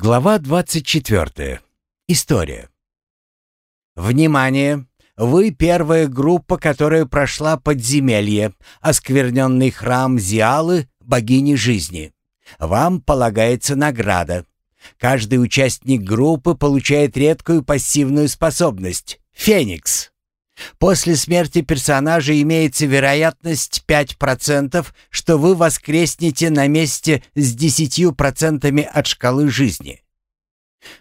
Глава 24. История. Внимание! Вы первая группа, которая прошла подземелье, оскверненный храм Зиалы, богини жизни. Вам полагается награда. Каждый участник группы получает редкую пассивную способность — Феникс. После смерти персонажа имеется вероятность 5%, что вы воскреснете на месте с 10% от шкалы жизни.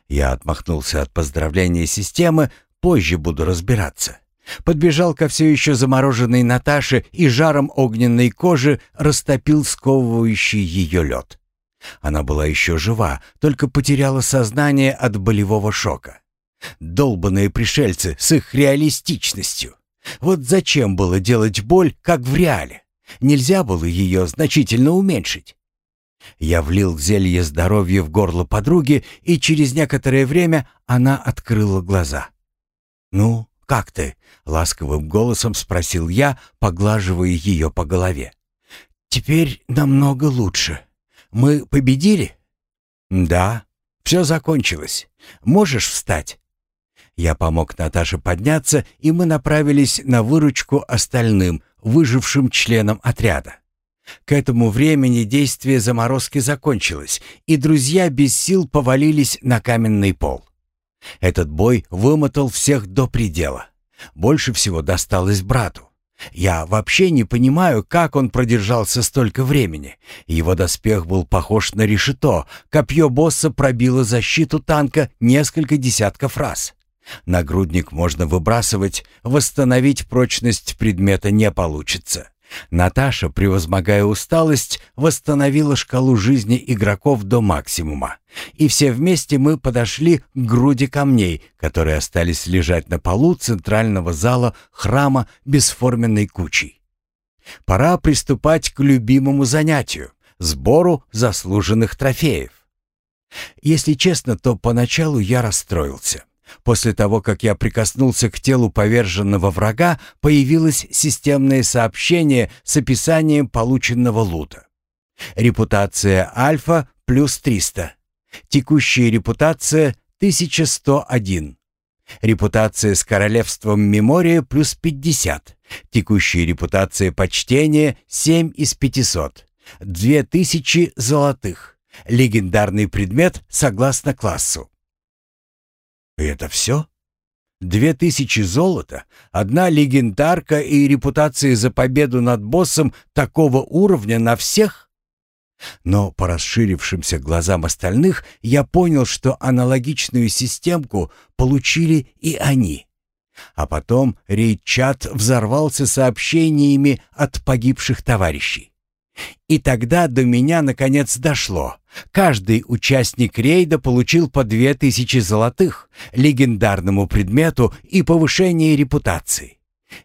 Я отмахнулся от поздравления системы, позже буду разбираться. Подбежал ко все еще замороженной Наташе и жаром огненной кожи растопил сковывающий ее лед. Она была еще жива, только потеряла сознание от болевого шока. Долбаные пришельцы с их реалистичностью. Вот зачем было делать боль, как в реале? Нельзя было ее значительно уменьшить. Я влил зелье здоровья в горло подруги, и через некоторое время она открыла глаза. «Ну, как ты?» — ласковым голосом спросил я, поглаживая ее по голове. «Теперь намного лучше. Мы победили?» «Да, все закончилось. Можешь встать?» Я помог Наташе подняться, и мы направились на выручку остальным, выжившим членам отряда. К этому времени действие заморозки закончилось, и друзья без сил повалились на каменный пол. Этот бой вымотал всех до предела. Больше всего досталось брату. Я вообще не понимаю, как он продержался столько времени. Его доспех был похож на решето, копье босса пробило защиту танка несколько десятков раз. Нагрудник можно выбрасывать, восстановить прочность предмета не получится. Наташа, превозмогая усталость, восстановила шкалу жизни игроков до максимума. И все вместе мы подошли к груди камней, которые остались лежать на полу центрального зала храма бесформенной кучей. Пора приступать к любимому занятию — сбору заслуженных трофеев. Если честно, то поначалу я расстроился. После того, как я прикоснулся к телу поверженного врага, появилось системное сообщение с описанием полученного лута. Репутация Альфа плюс 300. Текущая репутация 1101. Репутация с королевством Мемория плюс 50. Текущая репутация почтения 7 из 500. 2000 золотых. Легендарный предмет согласно классу. И это все? Две тысячи золота, одна легендарка и репутация за победу над боссом такого уровня на всех? Но по расширившимся глазам остальных я понял, что аналогичную системку получили и они. А потом рейд-чат взорвался сообщениями от погибших товарищей. И тогда до меня наконец дошло. Каждый участник рейда получил по две тысячи золотых, легендарному предмету и повышение репутации.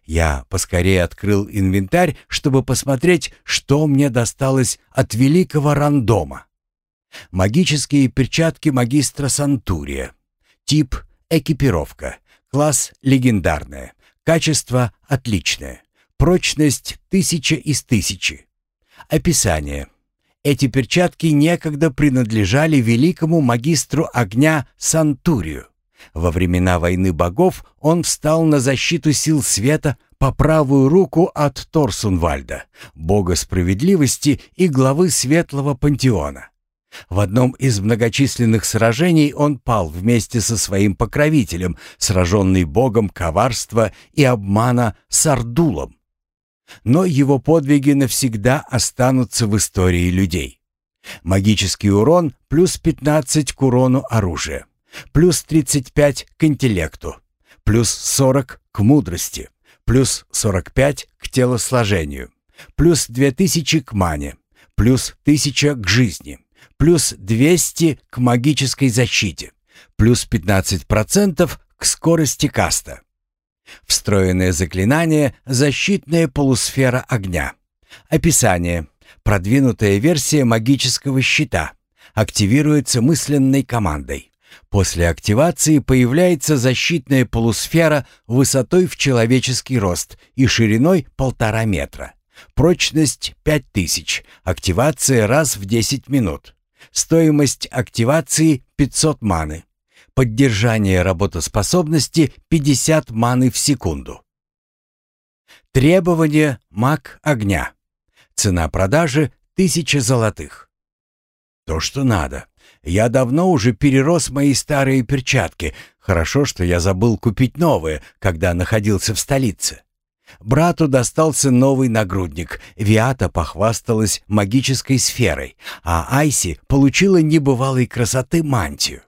Я поскорее открыл инвентарь, чтобы посмотреть, что мне досталось от великого рандома. Магические перчатки магистра Сантурия. Тип — экипировка. Класс — легендарная. Качество — отличное. Прочность — тысяча из тысячи. Описание. Эти перчатки некогда принадлежали великому магистру огня Сантурию. Во времена войны богов он встал на защиту сил света по правую руку от Торсунвальда, бога справедливости и главы Светлого Пантеона. В одном из многочисленных сражений он пал вместе со своим покровителем, сраженный богом коварства и обмана Сардулом но его подвиги навсегда останутся в истории людей. Магический урон плюс 15 к урону оружия, плюс 35 к интеллекту, плюс 40 к мудрости, плюс 45 к телосложению, плюс 2000 к мане, плюс 1000 к жизни, плюс 200 к магической защите, плюс 15% к скорости каста. Встроенное заклинание «Защитная полусфера огня». Описание. Продвинутая версия магического щита. Активируется мысленной командой. После активации появляется защитная полусфера высотой в человеческий рост и шириной полтора метра. Прочность 5000. Активация раз в 10 минут. Стоимость активации 500 маны. Поддержание работоспособности 50 маны в секунду. Требование маг огня. Цена продажи 1000 золотых. То, что надо. Я давно уже перерос мои старые перчатки. Хорошо, что я забыл купить новые, когда находился в столице. Брату достался новый нагрудник. Виата похвасталась магической сферой, а Айси получила небывалой красоты мантию.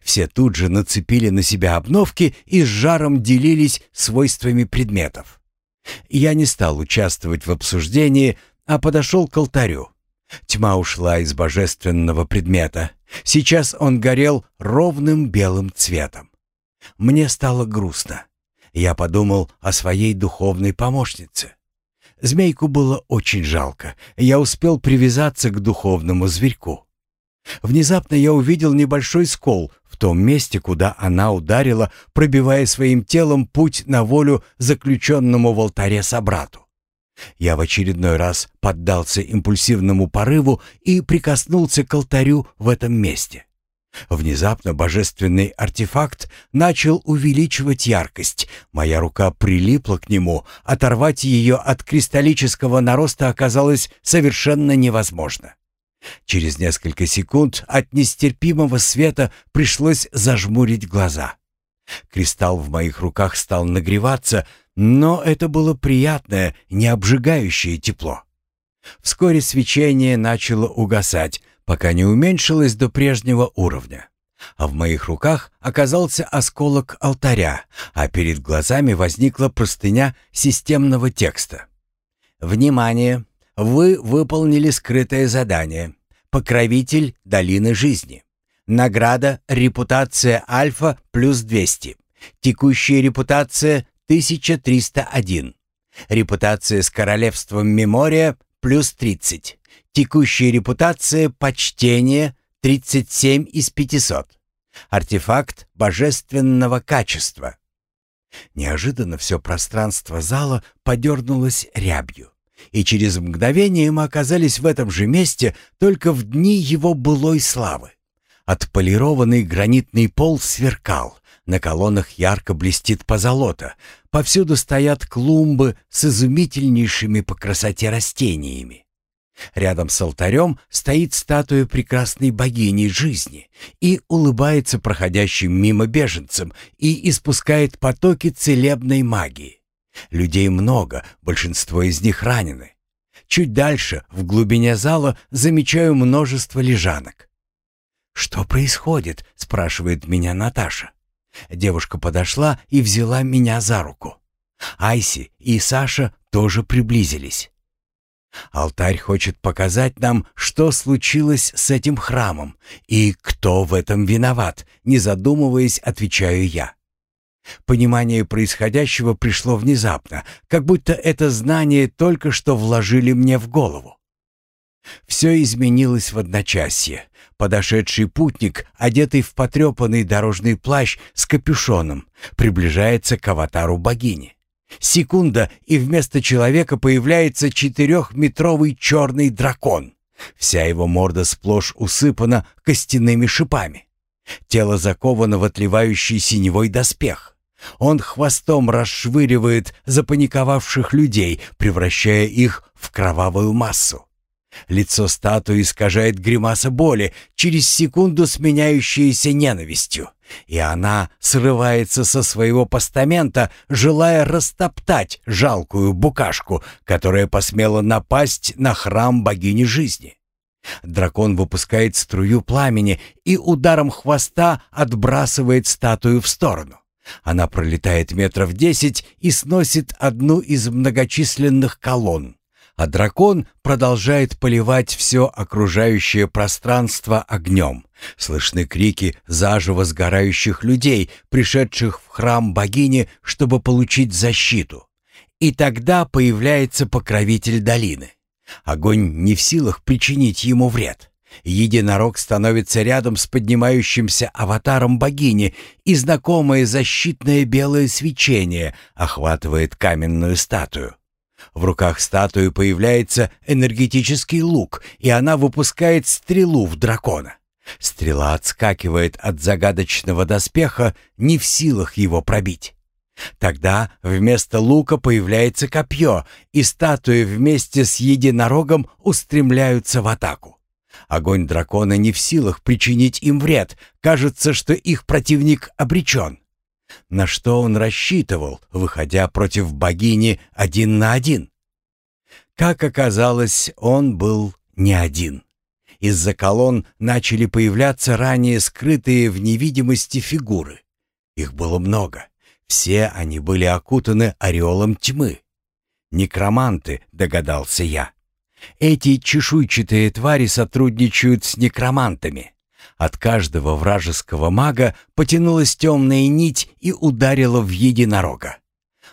Все тут же нацепили на себя обновки и с жаром делились свойствами предметов. Я не стал участвовать в обсуждении, а подошел к алтарю. Тьма ушла из божественного предмета. Сейчас он горел ровным белым цветом. Мне стало грустно. Я подумал о своей духовной помощнице. Змейку было очень жалко. Я успел привязаться к духовному зверьку. Внезапно я увидел небольшой скол в том месте, куда она ударила, пробивая своим телом путь на волю заключенному в алтаре собрату. Я в очередной раз поддался импульсивному порыву и прикоснулся к алтарю в этом месте. Внезапно божественный артефакт начал увеличивать яркость. Моя рука прилипла к нему, оторвать ее от кристаллического нароста оказалось совершенно невозможно. Через несколько секунд от нестерпимого света пришлось зажмурить глаза. Кристалл в моих руках стал нагреваться, но это было приятное, не обжигающее тепло. Вскоре свечение начало угасать, пока не уменьшилось до прежнего уровня. А в моих руках оказался осколок алтаря, а перед глазами возникла простыня системного текста. «Внимание! Вы выполнили скрытое задание. Покровитель долины жизни. Награда «Репутация Альфа» плюс 200. Текущая репутация 1301. Репутация с королевством Мемория плюс 30. Текущая репутация «Почтение» 37 из 500. Артефакт божественного качества. Неожиданно все пространство зала подернулось рябью, и через мгновение мы оказались в этом же месте, только в дни его былой славы. Отполированный гранитный пол сверкал, на колоннах ярко блестит позолота, повсюду стоят клумбы с изумительнейшими по красоте растениями. Рядом с алтарем стоит статуя прекрасной богини жизни и улыбается проходящим мимо беженцам и испускает потоки целебной магии. Людей много, большинство из них ранены. Чуть дальше, в глубине зала, замечаю множество лежанок. «Что происходит?» — спрашивает меня Наташа. Девушка подошла и взяла меня за руку. Айси и Саша тоже приблизились. Алтарь хочет показать нам, что случилось с этим храмом и кто в этом виноват, не задумываясь, отвечаю я. Понимание происходящего пришло внезапно, как будто это знание только что вложили мне в голову. Все изменилось в одночасье. Подошедший путник, одетый в потрепанный дорожный плащ с капюшоном, приближается к аватару богини. Секунда, и вместо человека появляется четырехметровый черный дракон. Вся его морда сплошь усыпана костяными шипами. Тело заковано в отливающий синевой доспех. Он хвостом расшвыривает запаниковавших людей, превращая их в кровавую массу. Лицо статуи искажает гримаса боли, через секунду сменяющаяся ненавистью, и она срывается со своего постамента, желая растоптать жалкую букашку, которая посмела напасть на храм богини жизни. Дракон выпускает струю пламени и ударом хвоста отбрасывает статую в сторону. Она пролетает метров десять и сносит одну из многочисленных колонн а дракон продолжает поливать все окружающее пространство огнем. Слышны крики заживо сгорающих людей, пришедших в храм богини, чтобы получить защиту. И тогда появляется покровитель долины. Огонь не в силах причинить ему вред. Единорог становится рядом с поднимающимся аватаром богини, и знакомое защитное белое свечение охватывает каменную статую. В руках статуи появляется энергетический лук, и она выпускает стрелу в дракона. Стрела отскакивает от загадочного доспеха, не в силах его пробить. Тогда вместо лука появляется копье, и статуи вместе с единорогом устремляются в атаку. Огонь дракона не в силах причинить им вред, кажется, что их противник обречен. На что он рассчитывал, выходя против богини один на один? Как оказалось, он был не один. Из-за колонн начали появляться ранее скрытые в невидимости фигуры. Их было много. Все они были окутаны ореолом тьмы. Некроманты, догадался я. Эти чешуйчатые твари сотрудничают с некромантами. От каждого вражеского мага потянулась темная нить и ударила в единорога.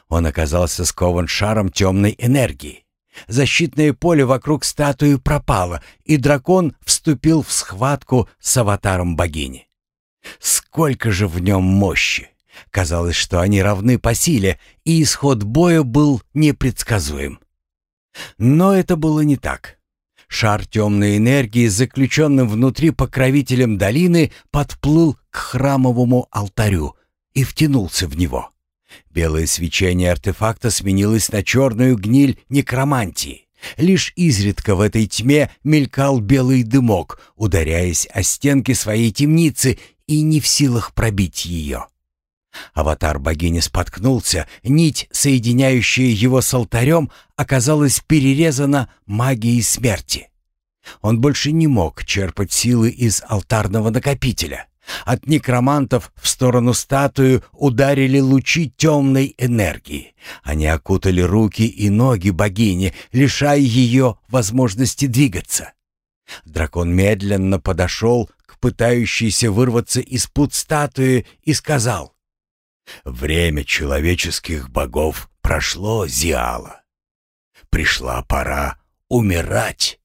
Он оказался скован шаром темной энергии. Защитное поле вокруг статуи пропало, и дракон вступил в схватку с аватаром богини. Сколько же в нем мощи! Казалось, что они равны по силе, и исход боя был непредсказуем. Но это было не так. Шар темной энергии, заключенным внутри покровителем долины, подплыл к храмовому алтарю и втянулся в него. Белое свечение артефакта сменилось на черную гниль некромантии. Лишь изредка в этой тьме мелькал белый дымок, ударяясь о стенки своей темницы и не в силах пробить ее. Аватар богини споткнулся, нить, соединяющая его с алтарем, оказалась перерезана магией смерти. Он больше не мог черпать силы из алтарного накопителя. От некромантов в сторону статуи ударили лучи темной энергии. Они окутали руки и ноги богини, лишая ее возможности двигаться. Дракон медленно подошел к пытающейся вырваться из пут статуи и сказал, «Время человеческих богов прошло, Зиала. Пришла пора умирать».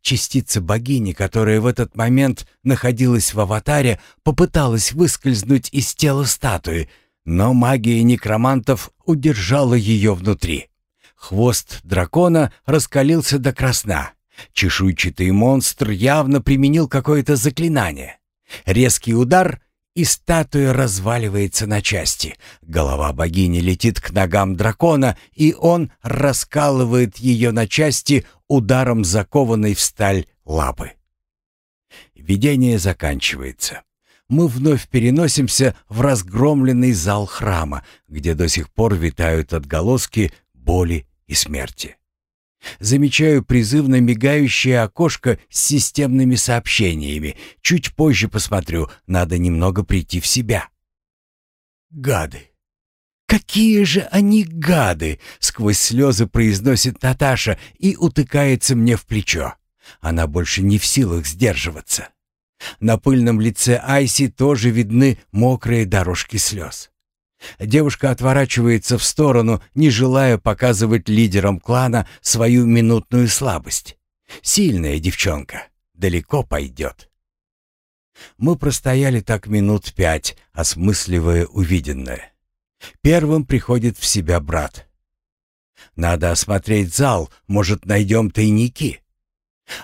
Частица богини, которая в этот момент находилась в аватаре, попыталась выскользнуть из тела статуи, но магия некромантов удержала ее внутри. Хвост дракона раскалился до красна. Чешуйчатый монстр явно применил какое-то заклинание. Резкий удар, и статуя разваливается на части. Голова богини летит к ногам дракона, и он раскалывает ее на части ударом закованной в сталь лапы. Видение заканчивается. Мы вновь переносимся в разгромленный зал храма, где до сих пор витают отголоски боли и смерти. Замечаю призывно мигающее окошко с системными сообщениями. Чуть позже посмотрю, надо немного прийти в себя. Гады! «Какие же они гады!» — сквозь слезы произносит Наташа и утыкается мне в плечо. Она больше не в силах сдерживаться. На пыльном лице Айси тоже видны мокрые дорожки слез. Девушка отворачивается в сторону, не желая показывать лидерам клана свою минутную слабость. Сильная девчонка, далеко пойдет. Мы простояли так минут пять, осмысливая увиденное. Первым приходит в себя брат. «Надо осмотреть зал, может, найдем тайники».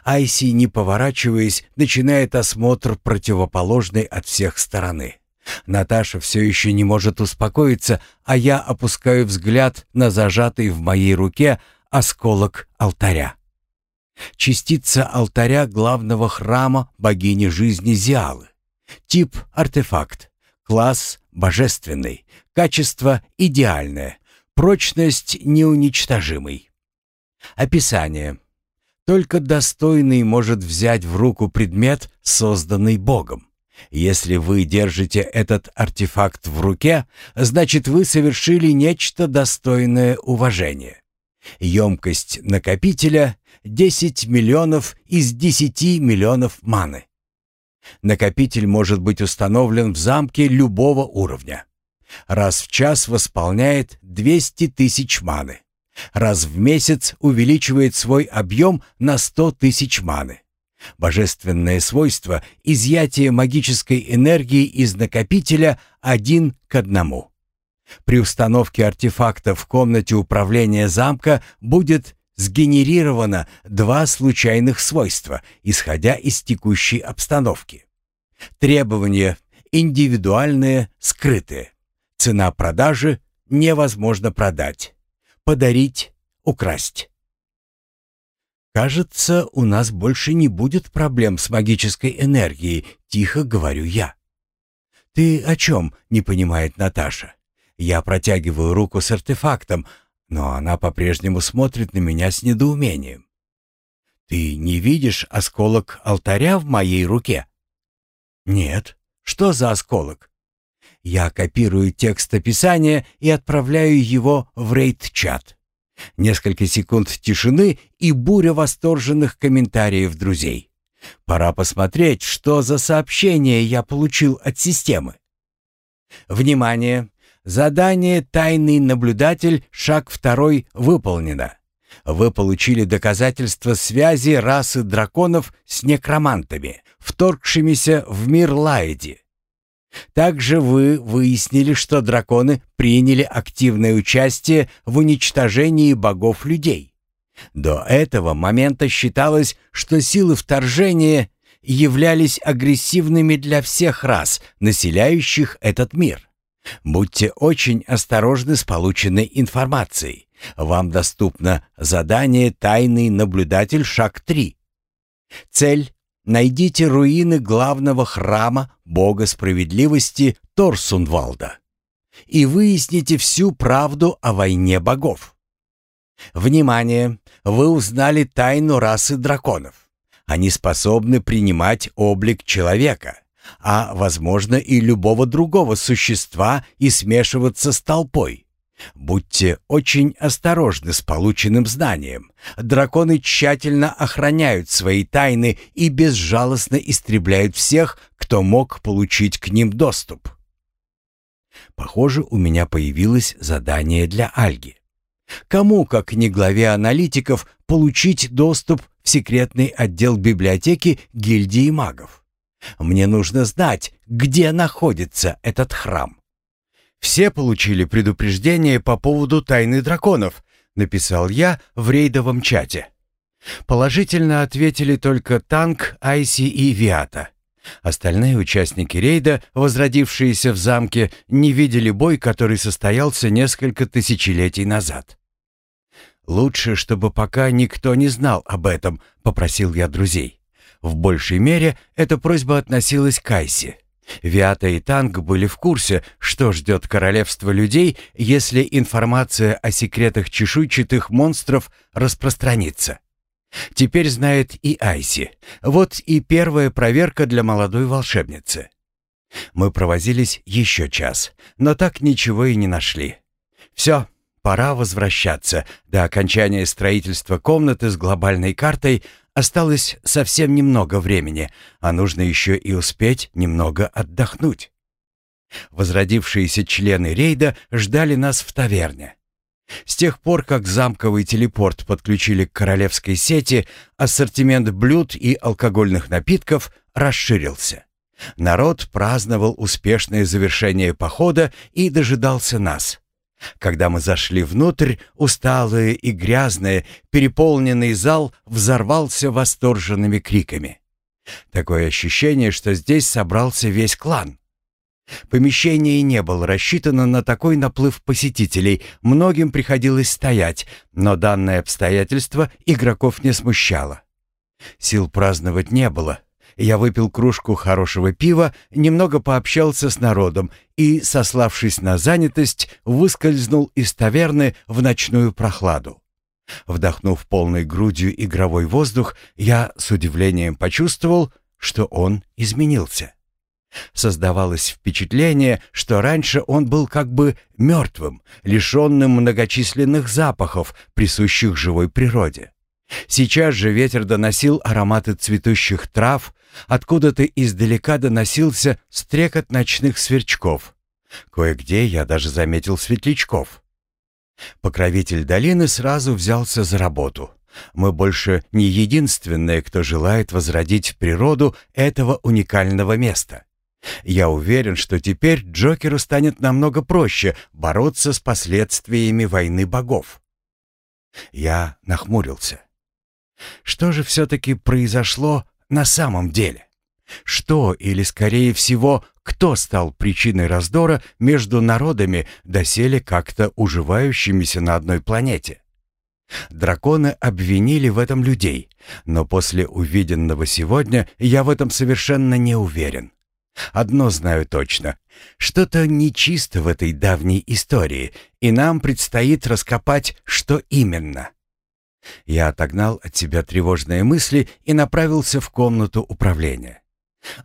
Айси, не поворачиваясь, начинает осмотр противоположной от всех стороны. Наташа все еще не может успокоиться, а я опускаю взгляд на зажатый в моей руке осколок алтаря. Частица алтаря главного храма богини жизни Зиалы. Тип – артефакт. Класс – божественный. Качество – идеальное. Прочность – неуничтожимый. Описание. Только достойный может взять в руку предмет, созданный Богом. Если вы держите этот артефакт в руке, значит вы совершили нечто достойное уважения. Емкость накопителя — 10 миллионов из 10 миллионов маны. Накопитель может быть установлен в замке любого уровня. Раз в час восполняет 200 тысяч маны. Раз в месяц увеличивает свой объем на 100 тысяч маны. Божественное свойство – изъятие магической энергии из накопителя один к одному. При установке артефакта в комнате управления замка будет сгенерировано два случайных свойства, исходя из текущей обстановки. Требования индивидуальные, скрытые. Цена продажи невозможно продать. Подарить, украсть. «Кажется, у нас больше не будет проблем с магической энергией», — тихо говорю я. «Ты о чем?» — не понимает Наташа. Я протягиваю руку с артефактом, но она по-прежнему смотрит на меня с недоумением. «Ты не видишь осколок алтаря в моей руке?» «Нет. Что за осколок?» Я копирую текст описания и отправляю его в рейд-чат. Несколько секунд тишины и буря восторженных комментариев друзей. Пора посмотреть, что за сообщение я получил от системы. Внимание! Задание «Тайный наблюдатель. Шаг второй» выполнено. Вы получили доказательства связи расы драконов с некромантами, вторгшимися в мир Лаэди. Также вы выяснили, что драконы приняли активное участие в уничтожении богов-людей. До этого момента считалось, что силы вторжения являлись агрессивными для всех рас, населяющих этот мир. Будьте очень осторожны с полученной информацией. Вам доступно задание «Тайный наблюдатель. Шаг 3». Цель – найдите руины главного храма Бога Справедливости Торсунвалда и выясните всю правду о войне богов. Внимание! Вы узнали тайну расы драконов. Они способны принимать облик человека а, возможно, и любого другого существа и смешиваться с толпой. Будьте очень осторожны с полученным знанием. Драконы тщательно охраняют свои тайны и безжалостно истребляют всех, кто мог получить к ним доступ. Похоже, у меня появилось задание для Альги. Кому, как не главе аналитиков, получить доступ в секретный отдел библиотеки гильдии магов? Мне нужно знать, где находится этот храм. Все получили предупреждение по поводу тайны драконов, написал я в рейдовом чате. Положительно ответили только Танк, Айси и Виата. Остальные участники рейда, возродившиеся в замке, не видели бой, который состоялся несколько тысячелетий назад. «Лучше, чтобы пока никто не знал об этом», — попросил я друзей. В большей мере эта просьба относилась к Айсе. Виата и Танг были в курсе, что ждет королевство людей, если информация о секретах чешуйчатых монстров распространится. Теперь знает и Айси. Вот и первая проверка для молодой волшебницы. Мы провозились еще час, но так ничего и не нашли. Все, пора возвращаться. До окончания строительства комнаты с глобальной картой Осталось совсем немного времени, а нужно еще и успеть немного отдохнуть. Возродившиеся члены рейда ждали нас в таверне. С тех пор, как замковый телепорт подключили к королевской сети, ассортимент блюд и алкогольных напитков расширился. Народ праздновал успешное завершение похода и дожидался нас. Когда мы зашли внутрь, усталые и грязные, переполненный зал взорвался восторженными криками. Такое ощущение, что здесь собрался весь клан. Помещение не было рассчитано на такой наплыв посетителей, многим приходилось стоять, но данное обстоятельство игроков не смущало. Сил праздновать не было, я выпил кружку хорошего пива, немного пообщался с народом и, сославшись на занятость, выскользнул из таверны в ночную прохладу. Вдохнув полной грудью игровой воздух, я с удивлением почувствовал, что он изменился. Создавалось впечатление, что раньше он был как бы мертвым, лишенным многочисленных запахов, присущих живой природе. Сейчас же ветер доносил ароматы цветущих трав, откуда-то издалека доносился стрекот ночных сверчков. Кое-где я даже заметил светлячков. Покровитель долины сразу взялся за работу. Мы больше не единственные, кто желает возродить природу этого уникального места. Я уверен, что теперь Джокеру станет намного проще бороться с последствиями войны богов. Я нахмурился. Что же все-таки произошло на самом деле? Что, или скорее всего, кто стал причиной раздора между народами, доселе как-то уживающимися на одной планете? Драконы обвинили в этом людей, но после увиденного сегодня я в этом совершенно не уверен. Одно знаю точно. Что-то нечисто в этой давней истории, и нам предстоит раскопать, что именно. Я отогнал от себя тревожные мысли и направился в комнату управления.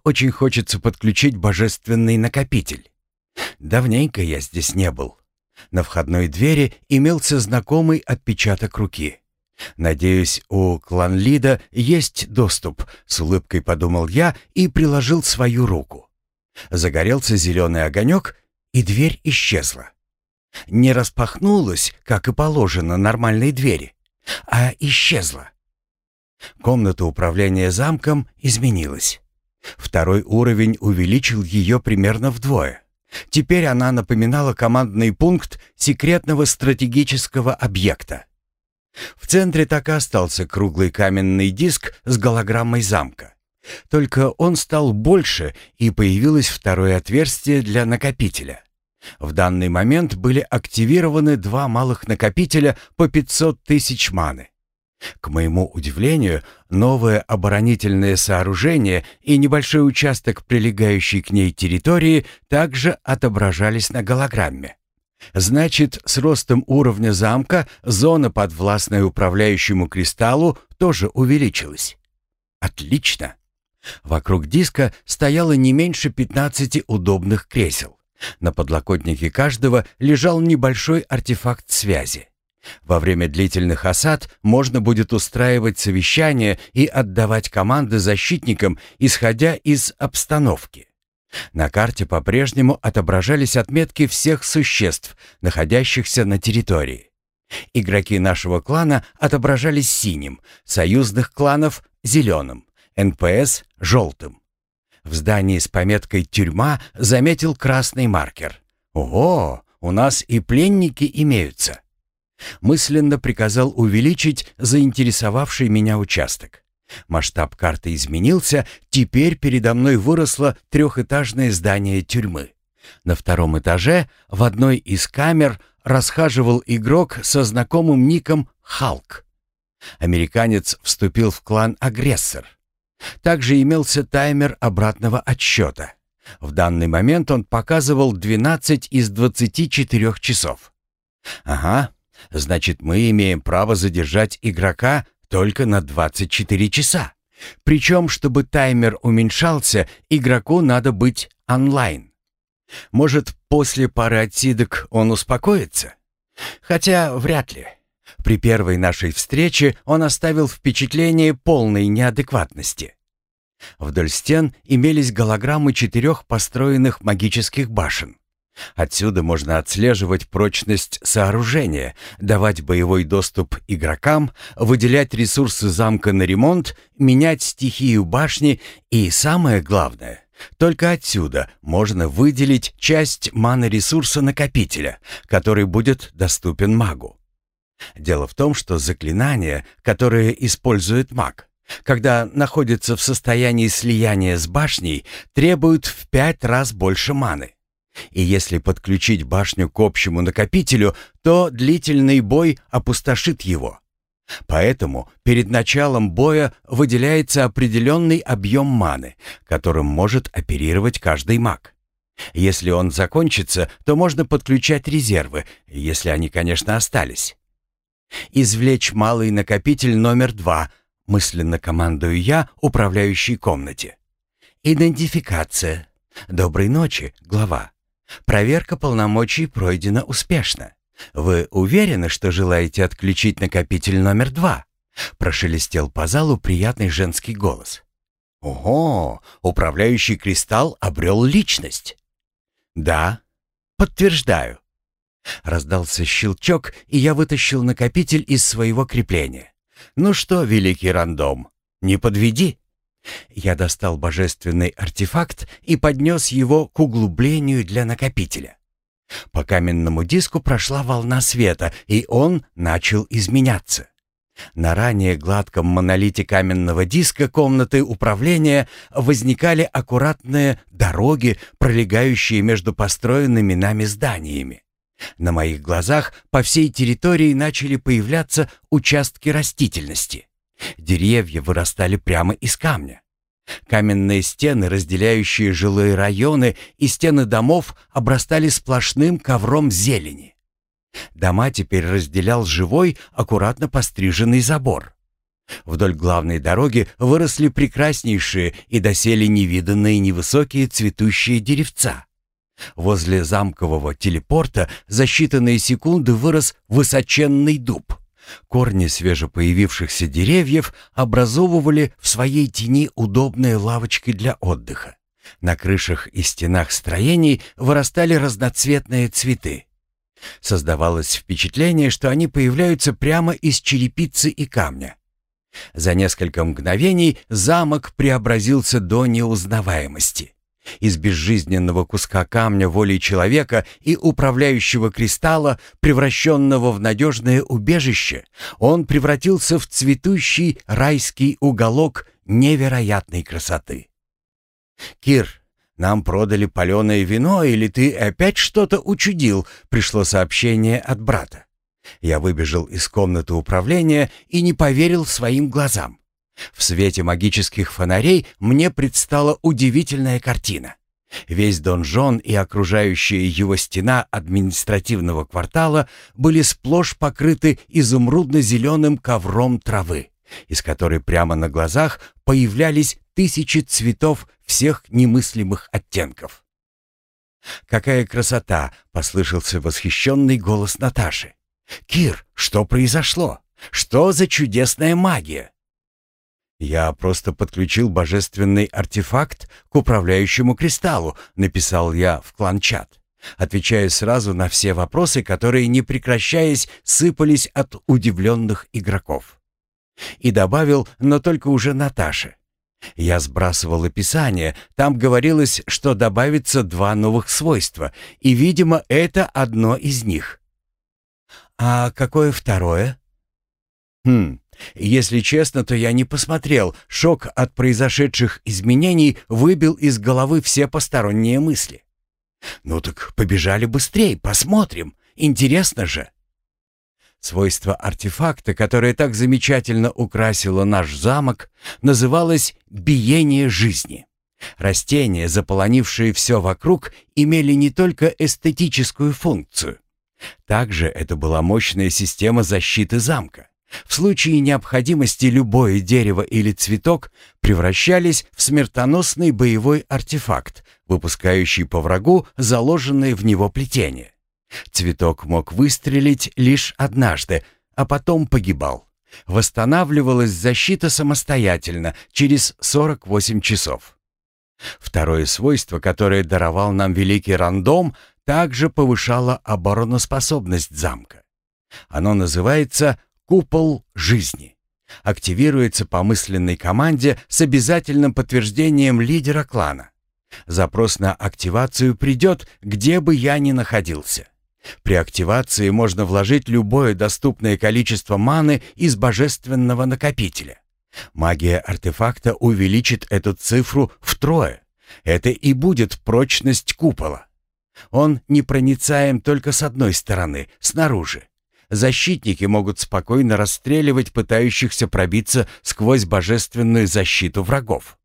Очень хочется подключить божественный накопитель. Давненько я здесь не был. На входной двери имелся знакомый отпечаток руки. «Надеюсь, у Кланлида есть доступ», — с улыбкой подумал я и приложил свою руку. Загорелся зеленый огонек, и дверь исчезла. Не распахнулась, как и положено нормальной двери, а исчезла. Комната управления замком изменилась. Второй уровень увеличил ее примерно вдвое. Теперь она напоминала командный пункт секретного стратегического объекта. В центре так и остался круглый каменный диск с голограммой замка. Только он стал больше, и появилось второе отверстие для накопителя. В данный момент были активированы два малых накопителя по 500 тысяч маны. К моему удивлению, новое оборонительное сооружение и небольшой участок прилегающей к ней территории также отображались на голограмме. Значит, с ростом уровня замка зона, подвластная управляющему кристаллу, тоже увеличилась. Отлично. Вокруг диска стояло не меньше 15 удобных кресел. На подлокотнике каждого лежал небольшой артефакт связи. Во время длительных осад можно будет устраивать совещания и отдавать команды защитникам, исходя из обстановки. На карте по-прежнему отображались отметки всех существ, находящихся на территории. Игроки нашего клана отображались синим, союзных кланов — зеленым, НПС — желтым. В здании с пометкой «Тюрьма» заметил красный маркер. «Ого, у нас и пленники имеются!» Мысленно приказал увеличить заинтересовавший меня участок. Масштаб карты изменился, теперь передо мной выросло трехэтажное здание тюрьмы. На втором этаже в одной из камер расхаживал игрок со знакомым ником «Халк». Американец вступил в клан «Агрессор». Также имелся таймер обратного отсчета. В данный момент он показывал 12 из 24 часов. Ага, значит мы имеем право задержать игрока только на 24 часа. Причем, чтобы таймер уменьшался, игроку надо быть онлайн. Может, после пары отсидок он успокоится? Хотя вряд ли. При первой нашей встрече он оставил впечатление полной неадекватности. Вдоль стен имелись голограммы четырех построенных магических башен. Отсюда можно отслеживать прочность сооружения, давать боевой доступ игрокам, выделять ресурсы замка на ремонт, менять стихию башни и, самое главное, только отсюда можно выделить часть маны-ресурса накопителя, который будет доступен магу. Дело в том, что заклинания, которые использует маг, когда находится в состоянии слияния с башней, требуют в пять раз больше маны. И если подключить башню к общему накопителю, то длительный бой опустошит его. Поэтому перед началом боя выделяется определенный объем маны, которым может оперировать каждый маг. Если он закончится, то можно подключать резервы, если они, конечно, остались. Извлечь малый накопитель номер два, мысленно командую я управляющей комнате. Идентификация. Доброй ночи, глава. Проверка полномочий пройдена успешно. Вы уверены, что желаете отключить накопитель номер два? Прошелестел по залу приятный женский голос. Ого, управляющий кристалл обрел личность. Да, подтверждаю. Раздался щелчок, и я вытащил накопитель из своего крепления. Ну что, великий рандом, не подведи. Я достал божественный артефакт и поднес его к углублению для накопителя. По каменному диску прошла волна света, и он начал изменяться. На ранее гладком монолите каменного диска комнаты управления возникали аккуратные дороги, пролегающие между построенными нами зданиями. На моих глазах по всей территории начали появляться участки растительности. Деревья вырастали прямо из камня. Каменные стены, разделяющие жилые районы, и стены домов обрастали сплошным ковром зелени. Дома теперь разделял живой, аккуратно постриженный забор. Вдоль главной дороги выросли прекраснейшие и доселе невиданные невысокие цветущие деревца. Возле замкового телепорта за считанные секунды вырос высоченный дуб. Корни свежепоявившихся деревьев образовывали в своей тени удобные лавочки для отдыха. На крышах и стенах строений вырастали разноцветные цветы. Создавалось впечатление, что они появляются прямо из черепицы и камня. За несколько мгновений замок преобразился до неузнаваемости. Из безжизненного куска камня волей человека и управляющего кристалла, превращенного в надежное убежище, он превратился в цветущий райский уголок невероятной красоты. «Кир, нам продали паленое вино, или ты опять что-то учудил?» Пришло сообщение от брата. Я выбежал из комнаты управления и не поверил своим глазам. В свете магических фонарей мне предстала удивительная картина. Весь донжон и окружающая его стена административного квартала были сплошь покрыты изумрудно-зеленым ковром травы, из которой прямо на глазах появлялись тысячи цветов всех немыслимых оттенков. «Какая красота!» — послышался восхищенный голос Наташи. «Кир, что произошло? Что за чудесная магия?» «Я просто подключил божественный артефакт к управляющему кристаллу», — написал я в клан-чат, отвечая сразу на все вопросы, которые, не прекращаясь, сыпались от удивленных игроков. И добавил, но только уже Наташе. Я сбрасывал описание, там говорилось, что добавится два новых свойства, и, видимо, это одно из них. А какое второе? Хм, если честно, то я не посмотрел. Шок от произошедших изменений выбил из головы все посторонние мысли. Ну так побежали быстрее, посмотрим. Интересно же. Свойство артефакта, которое так замечательно украсило наш замок, называлось «биение жизни». Растения, заполонившие все вокруг, имели не только эстетическую функцию. Также это была мощная система защиты замка. В случае необходимости любое дерево или цветок превращались в смертоносный боевой артефакт, выпускающий по врагу заложенные в него плетения. Цветок мог выстрелить лишь однажды, а потом погибал. Восстанавливалась защита самостоятельно через 48 часов. Второе свойство, которое даровал нам великий рандом, также повышало обороноспособность замка. Оно называется «купол жизни». Активируется по мысленной команде с обязательным подтверждением лидера клана. Запрос на активацию придет, где бы я ни находился. При активации можно вложить любое доступное количество маны из божественного накопителя. Магия артефакта увеличит эту цифру втрое. Это и будет прочность купола. Он непроницаем только с одной стороны, снаружи. Защитники могут спокойно расстреливать пытающихся пробиться сквозь божественную защиту врагов.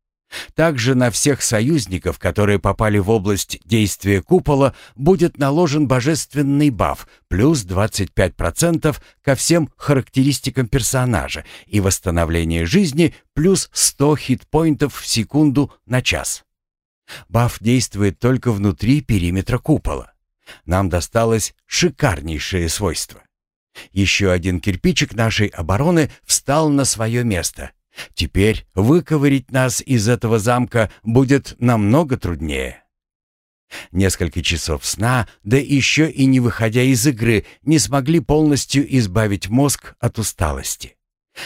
Также на всех союзников, которые попали в область действия купола, будет наложен божественный баф плюс 25% ко всем характеристикам персонажа и восстановление жизни плюс 100 хитпоинтов в секунду на час. Баф действует только внутри периметра купола. Нам досталось шикарнейшее свойство. Еще один кирпичик нашей обороны встал на свое место — Теперь выковырить нас из этого замка будет намного труднее. Несколько часов сна, да еще и не выходя из игры, не смогли полностью избавить мозг от усталости.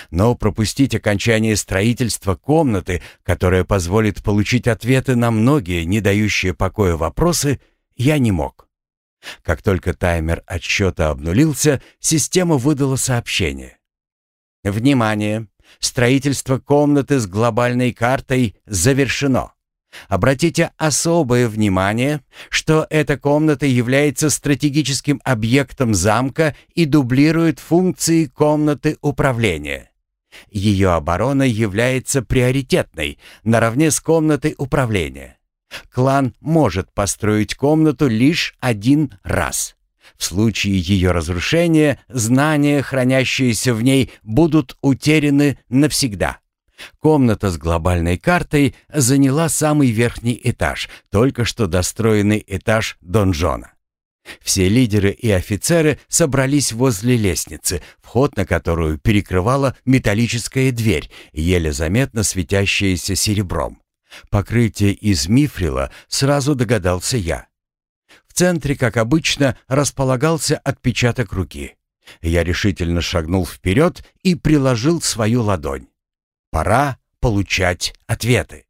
Но пропустить окончание строительства комнаты, которая позволит получить ответы на многие не дающие покоя вопросы, я не мог. Как только таймер отсчета обнулился, система выдала сообщение. «Внимание! Строительство комнаты с глобальной картой завершено. Обратите особое внимание, что эта комната является стратегическим объектом замка и дублирует функции комнаты управления. Ее оборона является приоритетной, наравне с комнатой управления. Клан может построить комнату лишь один раз. В случае ее разрушения знания, хранящиеся в ней, будут утеряны навсегда. Комната с глобальной картой заняла самый верхний этаж, только что достроенный этаж донжона. Все лидеры и офицеры собрались возле лестницы, вход на которую перекрывала металлическая дверь, еле заметно светящаяся серебром. Покрытие из мифрила сразу догадался я. В центре, как обычно, располагался отпечаток руки. Я решительно шагнул вперед и приложил свою ладонь. Пора получать ответы.